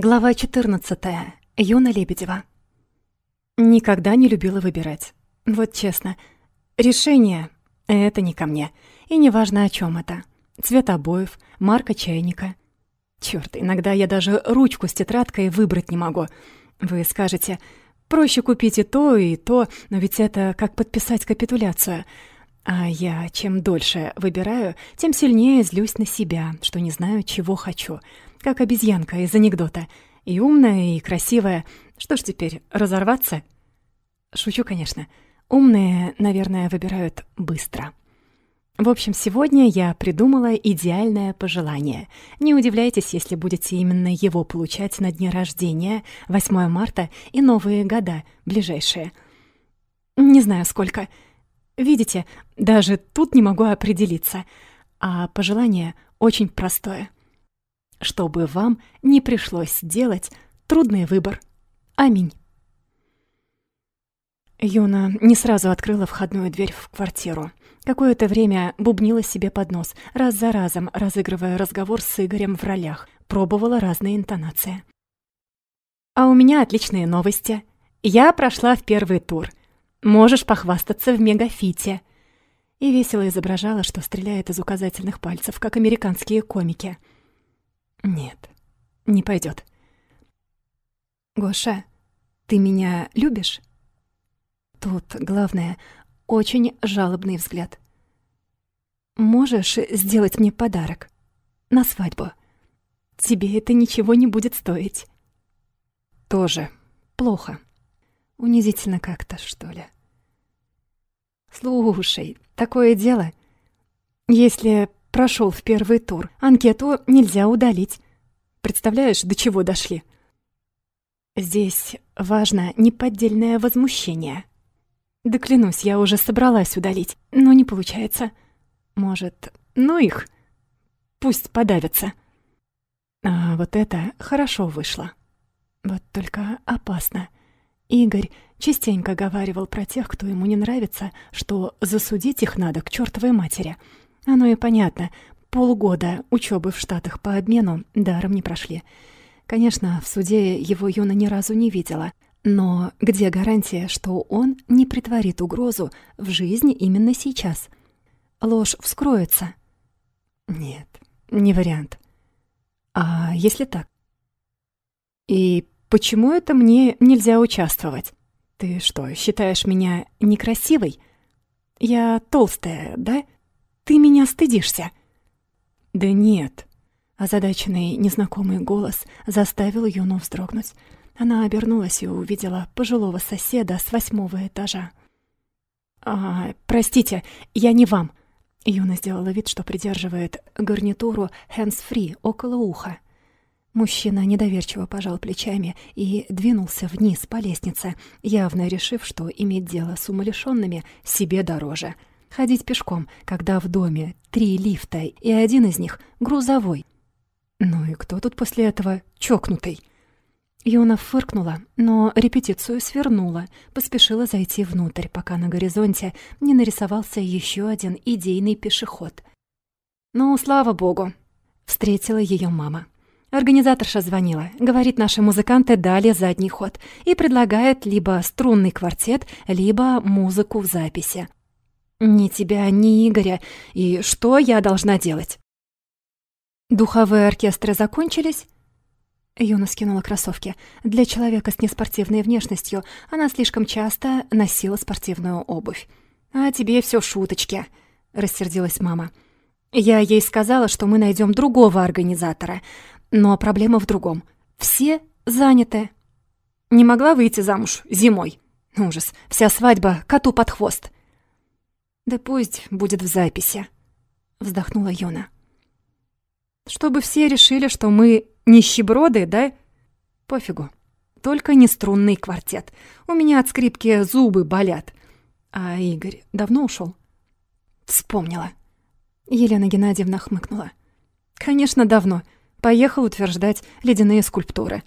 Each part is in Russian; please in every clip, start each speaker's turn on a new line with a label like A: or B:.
A: Глава 14. Юна Лебедева. Никогда не любила выбирать. Вот честно, решение — это не ко мне. И не важно, о чем это. Цвет обоев, марка чайника. Чёрт, иногда я даже ручку с тетрадкой выбрать не могу. Вы скажете, проще купить и то, и то, но ведь это как подписать капитуляцию. А я чем дольше выбираю, тем сильнее злюсь на себя, что не знаю, чего хочу — как обезьянка из анекдота. И умная, и красивая. Что ж теперь, разорваться? Шучу, конечно. Умные, наверное, выбирают быстро. В общем, сегодня я придумала идеальное пожелание. Не удивляйтесь, если будете именно его получать на дне рождения, 8 марта и новые года, ближайшие. Не знаю, сколько. Видите, даже тут не могу определиться. А пожелание очень простое чтобы вам не пришлось делать трудный выбор. Аминь. Юна не сразу открыла входную дверь в квартиру. Какое-то время бубнила себе под нос, раз за разом разыгрывая разговор с Игорем в ролях, пробовала разные интонации. «А у меня отличные новости. Я прошла в первый тур. Можешь похвастаться в мегафите». И весело изображала, что стреляет из указательных пальцев, как американские комики — нет, не пойдет. Гоша, ты меня любишь? Тут главное очень жалобный взгляд. Можешь сделать мне подарок на свадьбу? Тебе это ничего не будет стоить. Тоже плохо. Унизительно как-то, что ли. Слушай, такое дело. Если прошел в первый тур. Анкету нельзя удалить. Представляешь, до чего дошли? Здесь важно неподдельное возмущение. Да клянусь, я уже собралась удалить, но не получается. Может, ну их, пусть подавятся. А вот это хорошо вышло. Вот только опасно. Игорь частенько говаривал про тех, кто ему не нравится, что засудить их надо к чертовой матери — оно и понятно. Полгода учебы в Штатах по обмену даром не прошли. Конечно, в суде его Юна ни разу не видела. Но где гарантия, что он не притворит угрозу в жизни именно сейчас? Ложь вскроется. Нет, не вариант. А если так? И почему это мне нельзя участвовать? Ты что, считаешь меня некрасивой? Я толстая, да? Ты меня стыдишься?» «Да нет». Озадаченный незнакомый голос заставил Юну вздрогнуть. Она обернулась и увидела пожилого соседа с восьмого этажа. «А, простите, я не вам». Юна сделала вид, что придерживает гарнитуру hands-free около уха. Мужчина недоверчиво пожал плечами и двинулся вниз по лестнице, явно решив, что иметь дело с умалишёнными себе дороже — ходить пешком, когда в доме три лифта, и один из них грузовой. Ну и кто тут после этого чокнутый? Юна фыркнула, но репетицию свернула, поспешила зайти внутрь, пока на горизонте не нарисовался еще один идейный пешеход. «Ну, слава богу!» — встретила ее мама. Организаторша звонила. Говорит, наши музыканты дали задний ход и предлагает либо струнный квартет, либо музыку в записи. Ни тебя, ни Игоря. И что я должна делать? Духовые оркестры закончились? Юна скинула кроссовки. Для человека с неспортивной внешностью она слишком часто носила спортивную обувь. «А тебе все шуточки», — рассердилась мама. «Я ей сказала, что мы найдем другого организатора. Но проблема в другом. Все заняты. Не могла выйти замуж зимой. Ужас, вся свадьба коту под хвост». «Да пусть будет в записи», — вздохнула Юна. «Чтобы все решили, что мы нищеброды, да? Пофигу. Только не струнный квартет. У меня от скрипки зубы болят. А Игорь давно ушел? Вспомнила. Елена Геннадьевна хмыкнула. «Конечно, давно. Поехал утверждать ледяные скульптуры.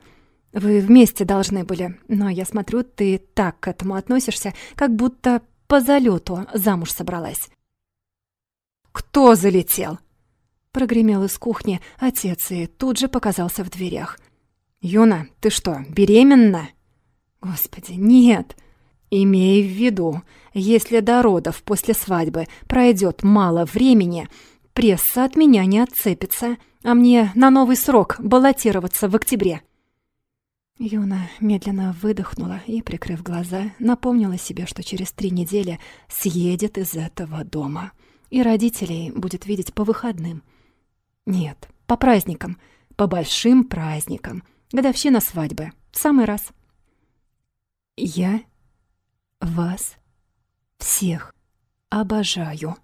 A: Вы вместе должны были, но я смотрю, ты так к этому относишься, как будто по залету замуж собралась. «Кто залетел?» Прогремел из кухни отец и тут же показался в дверях. «Юна, ты что, беременна?» «Господи, нет!» «Имей в виду, если до родов после свадьбы пройдет мало времени, пресса от меня не отцепится, а мне на новый срок баллотироваться в октябре». Юна медленно выдохнула и, прикрыв глаза, напомнила себе, что через три недели съедет из этого дома. И родителей будет видеть по выходным. Нет, по праздникам, по большим праздникам. Годовщина свадьбы. В самый раз. Я вас всех обожаю.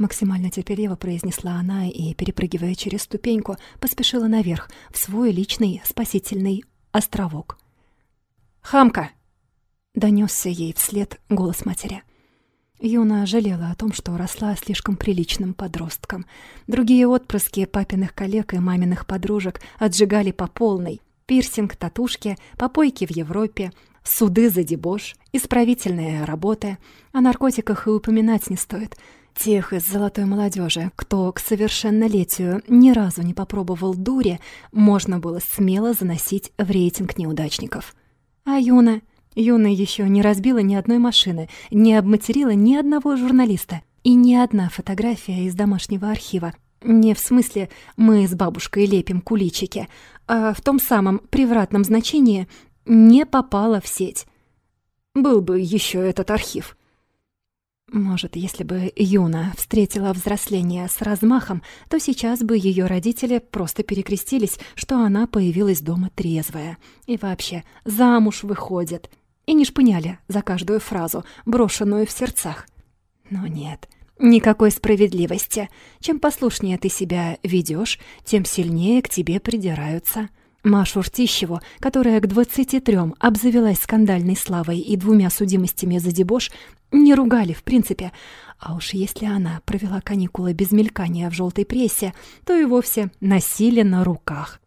A: Максимально терпеливо произнесла она и, перепрыгивая через ступеньку, поспешила наверх, в свой личный спасительный островок. «Хамка!» — донесся ей вслед голос матери. Юна жалела о том, что росла слишком приличным подростком. Другие отпрыски папиных коллег и маминых подружек отжигали по полной. Пирсинг, татушки, попойки в Европе, суды за дебош, исправительные работы. О наркотиках и упоминать не стоит. Тех из золотой молодежи, кто к совершеннолетию ни разу не попробовал дури, можно было смело заносить в рейтинг неудачников. А Юна... Юна еще не разбила ни одной машины, не обматерила ни одного журналиста. И ни одна фотография из домашнего архива. Не в смысле «мы с бабушкой лепим куличики», а в том самом превратном значении «не попала в сеть». Был бы еще этот архив. Может, если бы Юна встретила взросление с размахом, то сейчас бы ее родители просто перекрестились, что она появилась дома трезвая. И вообще, замуж выходит и не шпыняли за каждую фразу, брошенную в сердцах. Но нет, никакой справедливости. Чем послушнее ты себя ведешь, тем сильнее к тебе придираются. Машу Ртищеву, которая к 23 обзавелась скандальной славой и двумя судимостями за дебош, не ругали в принципе. А уж если она провела каникулы без мелькания в желтой прессе, то и вовсе носили на руках.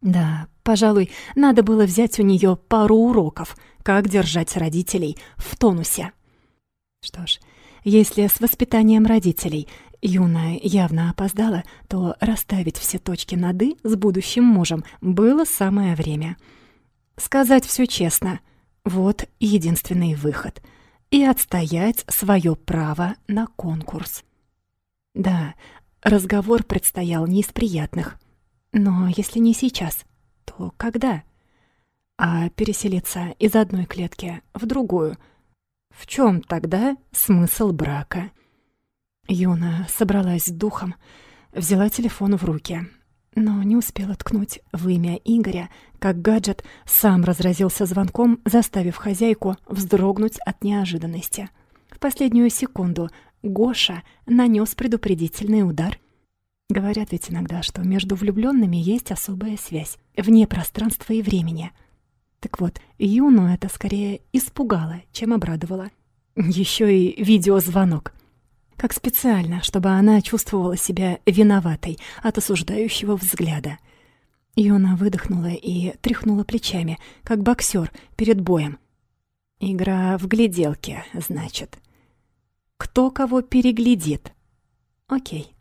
A: Да, пожалуй, надо было взять у нее пару уроков — как держать родителей в тонусе. Что ж, если с воспитанием родителей Юна явно опоздала, то расставить все точки над «и» с будущим мужем было самое время. Сказать все честно — вот единственный выход. И отстоять свое право на конкурс. Да, разговор предстоял не из приятных. Но если не сейчас, то когда? — а переселиться из одной клетки в другую. В чем тогда смысл брака? Юна собралась с духом, взяла телефон в руки, но не успела ткнуть в имя Игоря, как гаджет сам разразился звонком, заставив хозяйку вздрогнуть от неожиданности. В последнюю секунду Гоша нанес предупредительный удар. Говорят ведь иногда, что между влюбленными есть особая связь, вне пространства и времени — так вот, Юну это скорее испугало, чем обрадовало. Еще и видеозвонок. Как специально, чтобы она чувствовала себя виноватой от осуждающего взгляда. Юна выдохнула и тряхнула плечами, как боксер перед боем. Игра в гляделке, значит. Кто кого переглядит? Окей.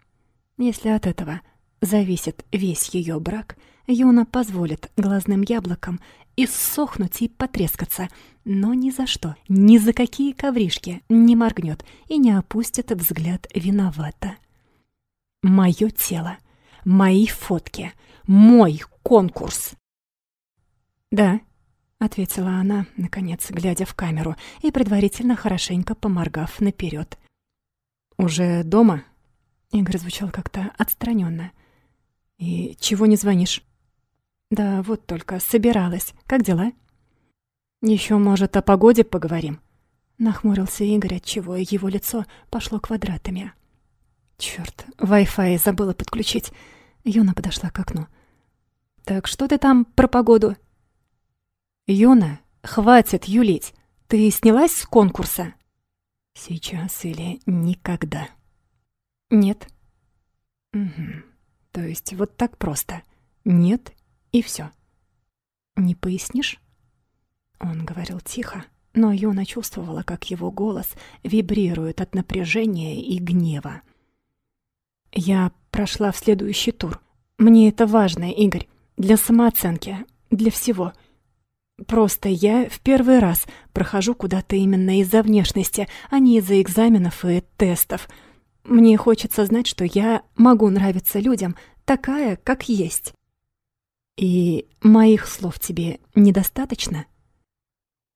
A: Если от этого зависит весь ее брак, Юна позволит глазным яблокам иссохнуть и потрескаться, но ни за что, ни за какие ковришки не моргнет и не опустит взгляд виновато. Моё тело, мои фотки, мой конкурс. «Да», — ответила она, наконец, глядя в камеру и предварительно хорошенько поморгав наперед. «Уже дома?» Игорь звучал как-то отстраненно. «И чего не звонишь?» Да вот только собиралась. Как дела? Еще, может, о погоде поговорим? Нахмурился Игорь, отчего его лицо пошло квадратами. Черт, Wi-Fi забыла подключить. Юна подошла к окну. Так что ты там про погоду? Юна, хватит юлить. Ты снялась с конкурса? Сейчас или никогда? Нет. Угу. То есть вот так просто. Нет и все. «Не пояснишь?» Он говорил тихо, но Юна чувствовала, как его голос вибрирует от напряжения и гнева. «Я прошла в следующий тур. Мне это важно, Игорь, для самооценки, для всего. Просто я в первый раз прохожу куда-то именно из-за внешности, а не из-за экзаменов и тестов. Мне хочется знать, что я могу нравиться людям, такая, как есть. И моих слов тебе недостаточно?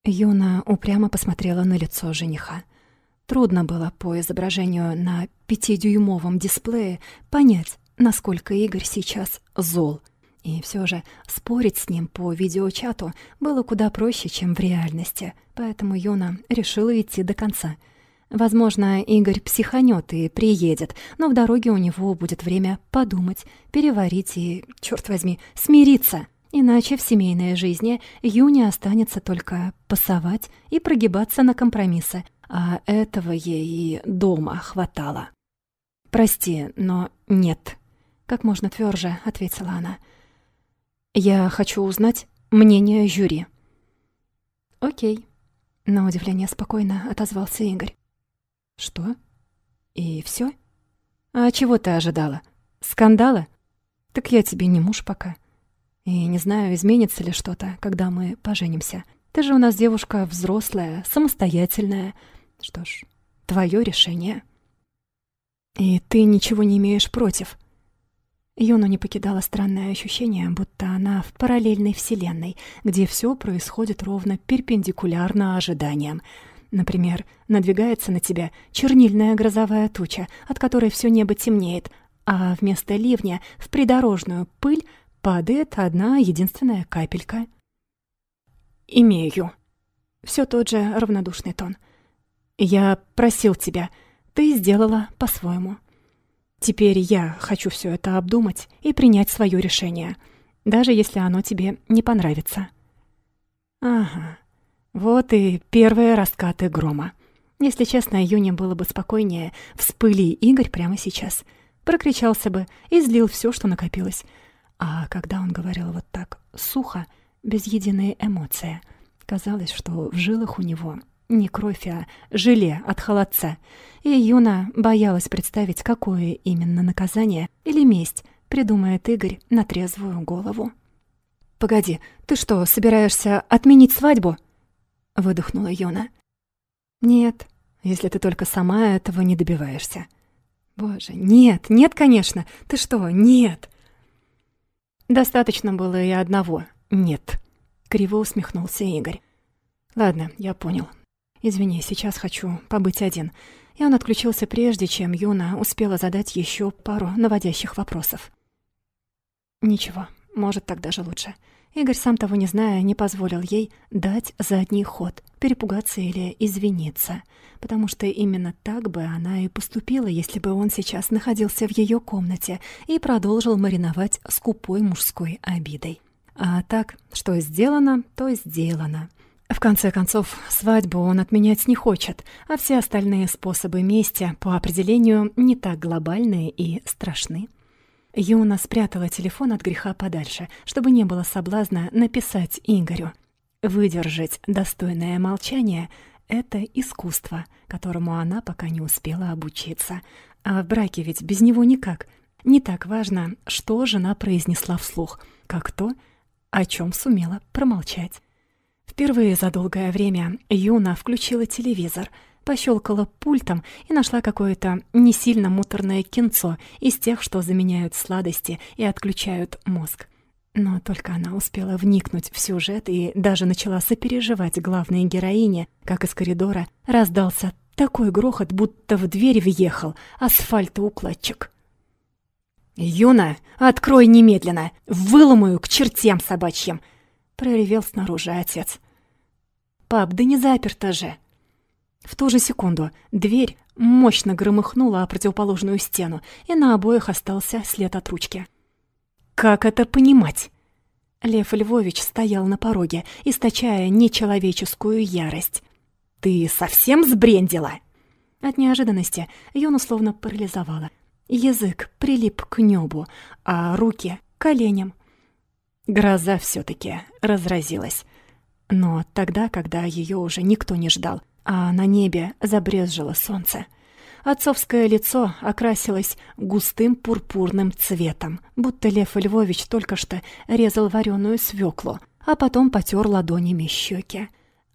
A: Юна упрямо посмотрела на лицо жениха. Трудно было по изображению на пятидюймовом дисплее понять, насколько Игорь сейчас зол. И все же спорить с ним по видеочату было куда проще, чем в реальности, поэтому Юна решила идти до конца. Возможно, Игорь психанет и приедет, но в дороге у него будет время подумать, переварить и, черт возьми, смириться. Иначе в семейной жизни Юне останется только пасовать и прогибаться на компромиссы, а этого ей и дома хватало. «Прости, но нет», — как можно тверже ответила она. «Я хочу узнать мнение жюри». «Окей», — на удивление спокойно отозвался Игорь. «Что? И все? А чего ты ожидала? Скандала? Так я тебе не муж пока. И не знаю, изменится ли что-то, когда мы поженимся. Ты же у нас девушка взрослая, самостоятельная, что ж, твое решение. И ты ничего не имеешь против. Юну не покидало странное ощущение, будто она в параллельной вселенной, где все происходит ровно перпендикулярно ожиданиям. Например, надвигается на тебя чернильная грозовая туча, от которой все небо темнеет, а вместо ливня в придорожную пыль падает одна единственная капелька. «Имею». Все тот же равнодушный тон. Я просил тебя, ты сделала по-своему. Теперь я хочу все это обдумать и принять свое решение, даже если оно тебе не понравится. Ага, вот и первые раскаты грома. Если честно, Юне было бы спокойнее, вспыли Игорь прямо сейчас. Прокричался бы и злил все, что накопилось. А когда он говорил вот так, сухо, без единой эмоции, казалось, что в жилах у него не кровь, а желе от холодца. И Юна боялась представить, какое именно наказание или месть придумает Игорь на трезвую голову. «Погоди, ты что, собираешься отменить свадьбу?» — выдохнула Юна. «Нет, если ты только сама этого не добиваешься». «Боже, нет, нет, конечно! Ты что, нет!» «Достаточно было и одного «нет», — криво усмехнулся Игорь. «Ладно, я понял. «Извини, сейчас хочу побыть один». И он отключился прежде, чем Юна успела задать еще пару наводящих вопросов. Ничего, может, так даже лучше. Игорь, сам того не зная, не позволил ей дать задний ход, перепугаться или извиниться, потому что именно так бы она и поступила, если бы он сейчас находился в ее комнате и продолжил мариновать скупой мужской обидой. А так, что сделано, то сделано. В конце концов, свадьбу он отменять не хочет, а все остальные способы мести по определению не так глобальные и страшны. Юна спрятала телефон от греха подальше, чтобы не было соблазна написать Игорю. Выдержать достойное молчание — это искусство, которому она пока не успела обучиться. А в браке ведь без него никак. Не так важно, что жена произнесла вслух, как то, о чем сумела промолчать. Впервые за долгое время Юна включила телевизор, пощелкала пультом и нашла какое-то не сильно муторное кинцо из тех, что заменяют сладости и отключают мозг. Но только она успела вникнуть в сюжет и даже начала сопереживать главной героине, как из коридора раздался такой грохот, будто в дверь въехал асфальтоукладчик. «Юна, открой немедленно! Выломаю к чертям собачьим!» — проревел снаружи отец. «Пап, да не заперто же!» В ту же секунду дверь мощно громыхнула о противоположную стену, и на обоих остался след от ручки. «Как это понимать?» Лев Львович стоял на пороге, источая нечеловеческую ярость. «Ты совсем сбрендила?» От неожиданности Юну словно парализовала. Язык прилип к небу, а руки — к коленям. Гроза все таки разразилась. Но тогда, когда ее уже никто не ждал, а на небе забрезжило солнце. Отцовское лицо окрасилось густым пурпурным цветом, будто Лев Львович только что резал вареную свеклу, а потом потер ладонями щеки.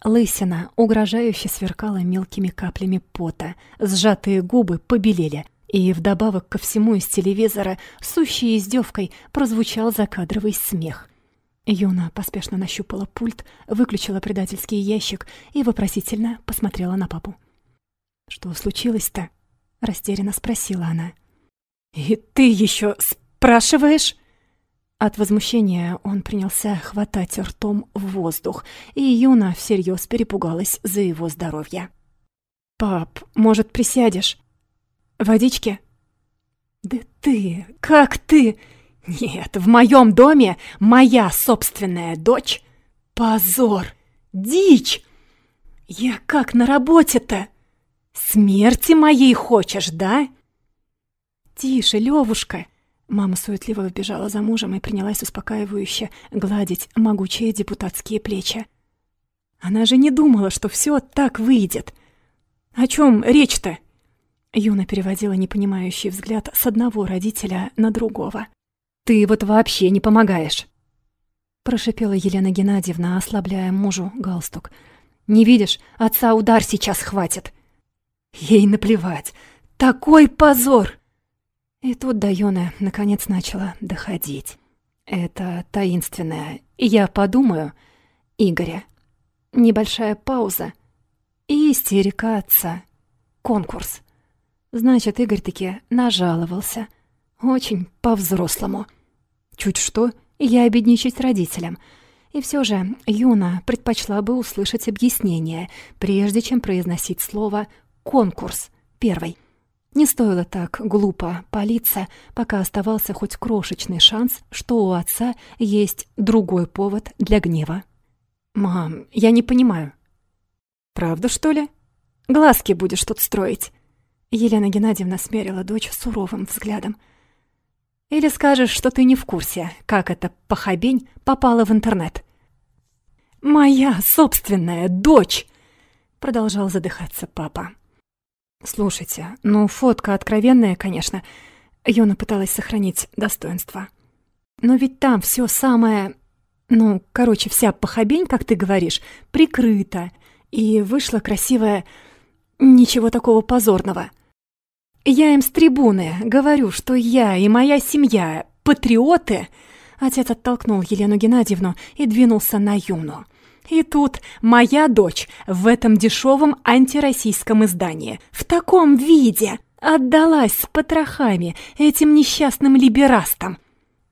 A: Лысина угрожающе сверкала мелкими каплями пота, сжатые губы побелели, и вдобавок ко всему из телевизора, сущей издевкой, прозвучал закадровый смех. Юна поспешно нащупала пульт, выключила предательский ящик и вопросительно посмотрела на папу. «Что случилось-то?» — растерянно спросила она. «И ты еще спрашиваешь?» От возмущения он принялся хватать ртом в воздух, и Юна всерьез перепугалась за его здоровье. «Пап, может, присядешь? Водички?» «Да ты, как ты? Нет, в моем доме моя собственная дочь? Позор! Дичь! Я как на работе-то? Смерти моей хочешь, да?» «Тише, Левушка!» Мама суетливо вбежала за мужем и принялась успокаивающе гладить могучие депутатские плечи. Она же не думала, что все так выйдет. О чем речь-то? Юна переводила непонимающий взгляд с одного родителя на другого. «Ты вот вообще не помогаешь!» Прошипела Елена Геннадьевна, ослабляя мужу галстук. «Не видишь, отца удар сейчас хватит!» Ей наплевать! Такой позор! И тут Юны наконец начала доходить. Это таинственное «я подумаю» Игоря. Небольшая пауза и истерика отца. Конкурс. Значит, Игорь таки нажаловался. Очень по-взрослому. Чуть что, я обедничать родителям. И все же Юна предпочла бы услышать объяснение, прежде чем произносить слово «конкурс» первый. Не стоило так глупо палиться, пока оставался хоть крошечный шанс, что у отца есть другой повод для гнева. «Мам, я не понимаю». «Правда, что ли? Глазки будешь тут строить?» Елена Геннадьевна смерила дочь суровым взглядом. «Или скажешь, что ты не в курсе, как эта похабень попала в интернет?» «Моя собственная дочь!» Продолжал задыхаться папа. «Слушайте, ну, фотка откровенная, конечно». Йона пыталась сохранить достоинство. «Но ведь там все самое... Ну, короче, вся похабень, как ты говоришь, прикрыта. И вышла красивая... Ничего такого позорного. Я им с трибуны говорю, что я и моя семья — патриоты...» Отец оттолкнул Елену Геннадьевну и двинулся на Юну. И тут моя дочь в этом дешевом антироссийском издании, в таком виде, отдалась с потрохами этим несчастным либерастам.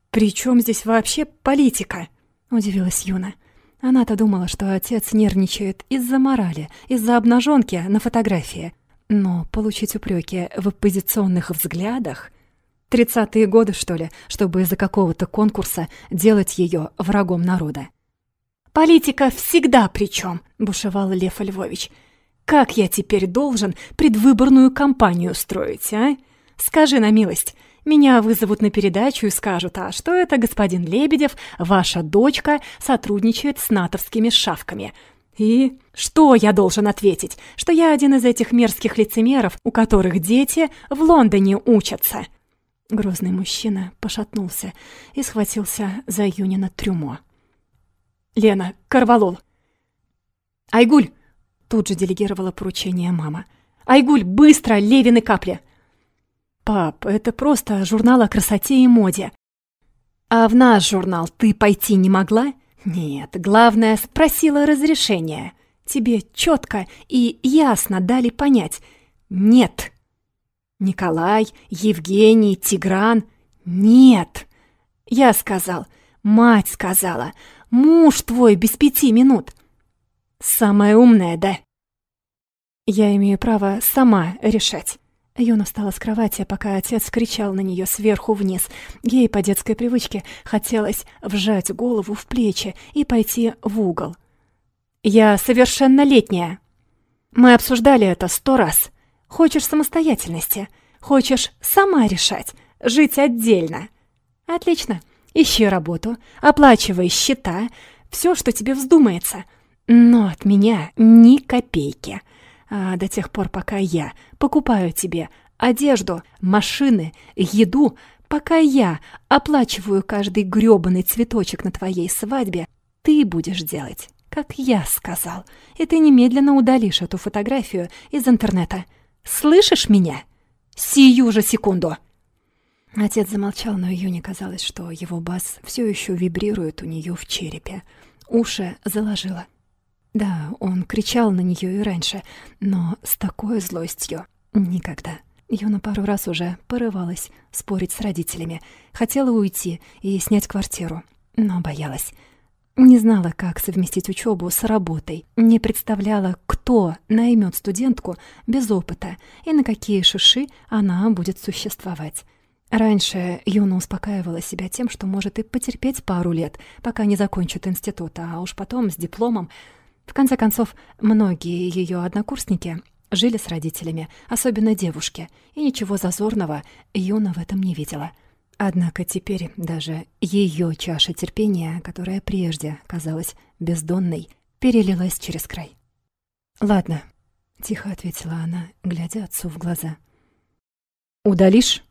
A: «При чем здесь вообще политика?» — удивилась Юна. Она-то думала, что отец нервничает из-за морали, из-за обнаженки на фотографии. Но получить упреки в оппозиционных взглядах... Тридцатые годы, что ли, чтобы из-за какого-то конкурса делать ее врагом народа. «Политика всегда при чем», — бушевал Лев Львович. «Как я теперь должен предвыборную кампанию строить, а? Скажи на милость, меня вызовут на передачу и скажут, а что это господин Лебедев, ваша дочка, сотрудничает с натовскими шавками». И что я должен ответить? Что я один из этих мерзких лицемеров, у которых дети в Лондоне учатся?» Грозный мужчина пошатнулся и схватился за Юнина трюмо. Лена, Карвалол. Айгуль, тут же делегировала поручение мама. Айгуль, быстро, Левины капли. Пап, это просто журнал о красоте и моде. А в наш журнал ты пойти не могла? Нет, главное, спросила разрешения. Тебе четко и ясно дали понять. Нет. Николай, Евгений, Тигран. Нет. Я сказал, мать сказала, Муж твой без пяти минут. Самая умная, да? Я имею право сама решать. Юна встала с кровати, пока отец кричал на нее сверху вниз. Ей по детской привычке хотелось вжать голову в плечи и пойти в угол. «Я совершеннолетняя. Мы обсуждали это сто раз. Хочешь самостоятельности? Хочешь сама решать? Жить отдельно? Отлично. Ищи работу, оплачивай счета, все, что тебе вздумается. Но от меня ни копейки. А до тех пор, пока я покупаю тебе одежду, машины, еду, пока я оплачиваю каждый грёбаный цветочек на твоей свадьбе, ты будешь делать, как я сказал, и ты немедленно удалишь эту фотографию из интернета. Слышишь меня? Сию же секунду!» Отец замолчал, но Юне казалось, что его бас все еще вибрирует у нее в черепе. Уши заложило. Да, он кричал на нее и раньше, но с такой злостью никогда. Юна пару раз уже порывалась спорить с родителями, хотела уйти и снять квартиру, но боялась. Не знала, как совместить учебу с работой, не представляла, кто наймет студентку без опыта и на какие шиши она будет существовать. Раньше Юна успокаивала себя тем, что может и потерпеть пару лет, пока не закончит институт, а уж потом с дипломом. В конце концов, многие ее однокурсники жили с родителями, особенно девушки, и ничего зазорного Юна в этом не видела. Однако теперь даже ее чаша терпения, которая прежде казалась бездонной, перелилась через край. «Ладно», — тихо ответила она, глядя отцу в глаза. «Удалишь?»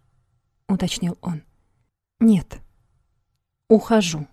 A: уточнил он. Нет. Ухожу.